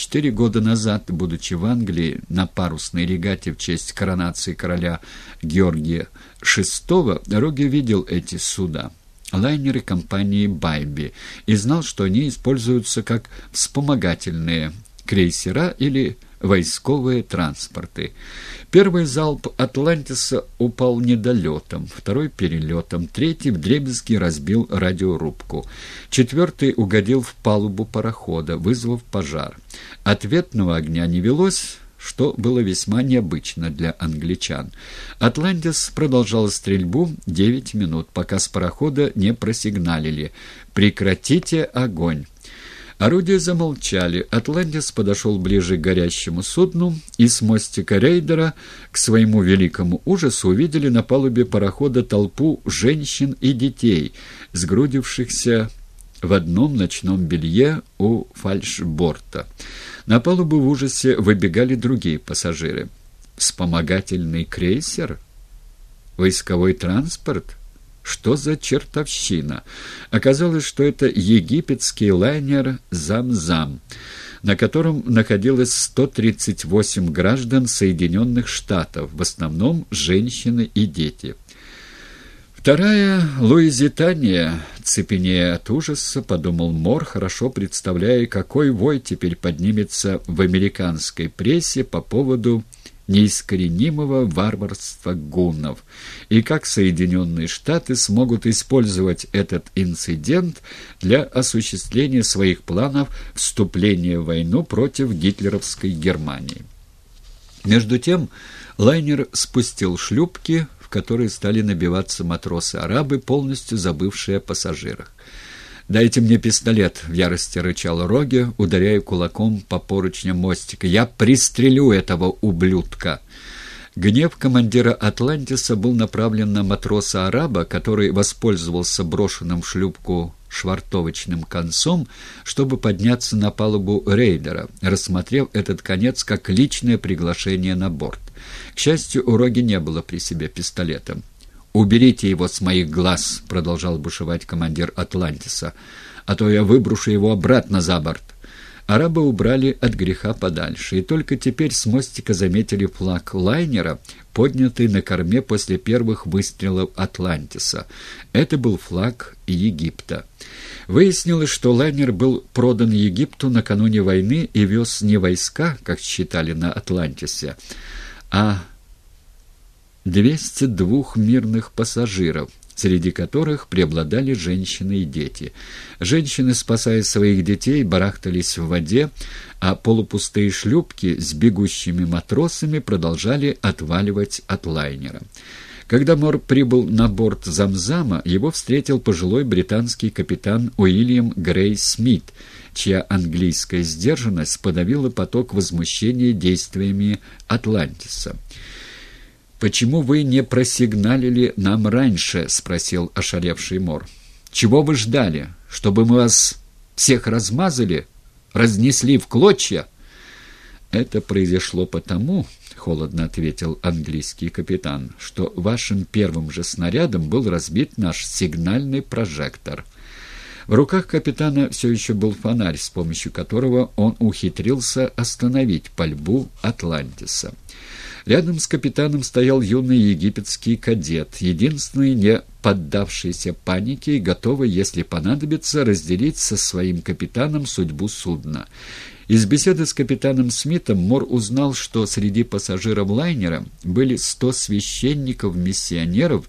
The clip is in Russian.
Четыре года назад, будучи в Англии на парусной регате в честь коронации короля Георгия VI, Роги видел эти суда. Лайнеры компании «Байби» и знал, что они используются как вспомогательные крейсера или войсковые транспорты. Первый залп «Атлантиса» упал недолетом, второй — перелетом, третий вдребезги разбил радиорубку, четвертый угодил в палубу парохода, вызвав пожар. Ответного огня не велось, что было весьма необычно для англичан. «Атлантис» продолжал стрельбу девять минут, пока с парохода не просигналили «Прекратите огонь!». Орудия замолчали. Атлантис подошел ближе к горящему судну, и с мостика рейдера, к своему великому ужасу, увидели на палубе парохода толпу женщин и детей, сгрудившихся в одном ночном белье у фальшборта. На палубу в ужасе выбегали другие пассажиры. «Вспомогательный крейсер? Войсковой транспорт?» Что за чертовщина? Оказалось, что это египетский лайнер «Зам-Зам», на котором находилось 138 граждан Соединенных Штатов, в основном женщины и дети. Вторая Луизитания, цепенея от ужаса, подумал Мор, хорошо представляя, какой вой теперь поднимется в американской прессе по поводу неискоренимого варварства гуннов, и как Соединенные Штаты смогут использовать этот инцидент для осуществления своих планов вступления в войну против гитлеровской Германии. Между тем лайнер спустил шлюпки, в которые стали набиваться матросы-арабы, полностью забывшие о пассажирах. «Дайте мне пистолет!» — в ярости рычал Роги, ударяя кулаком по поручням мостика. «Я пристрелю этого ублюдка!» Гнев командира «Атлантиса» был направлен на матроса-араба, который воспользовался брошенным в шлюпку швартовочным концом, чтобы подняться на палубу рейдера, рассмотрев этот конец как личное приглашение на борт. К счастью, у Роги не было при себе пистолета. «Уберите его с моих глаз», — продолжал бушевать командир «Атлантиса», «а то я выброшу его обратно за борт». Арабы убрали от греха подальше, и только теперь с мостика заметили флаг лайнера, поднятый на корме после первых выстрелов «Атлантиса». Это был флаг Египта. Выяснилось, что лайнер был продан Египту накануне войны и вез не войска, как считали на «Атлантисе», а 202 мирных пассажиров, среди которых преобладали женщины и дети. Женщины, спасая своих детей, барахтались в воде, а полупустые шлюпки с бегущими матросами продолжали отваливать от лайнера. Когда Мор прибыл на борт Замзама, его встретил пожилой британский капитан Уильям Грей Смит, чья английская сдержанность подавила поток возмущения действиями Атлантиса. «Почему вы не просигналили нам раньше?» — спросил ошалевший Мор. «Чего вы ждали? Чтобы мы вас всех размазали? Разнесли в клочья?» «Это произошло потому, — холодно ответил английский капитан, — что вашим первым же снарядом был разбит наш сигнальный прожектор». В руках капитана все еще был фонарь, с помощью которого он ухитрился остановить пальбу Атлантиса. Рядом с капитаном стоял юный египетский кадет, единственный не поддавшийся панике и готовый, если понадобится, разделить со своим капитаном судьбу судна. Из беседы с капитаном Смитом Мор узнал, что среди пассажиров лайнера были сто священников-миссионеров,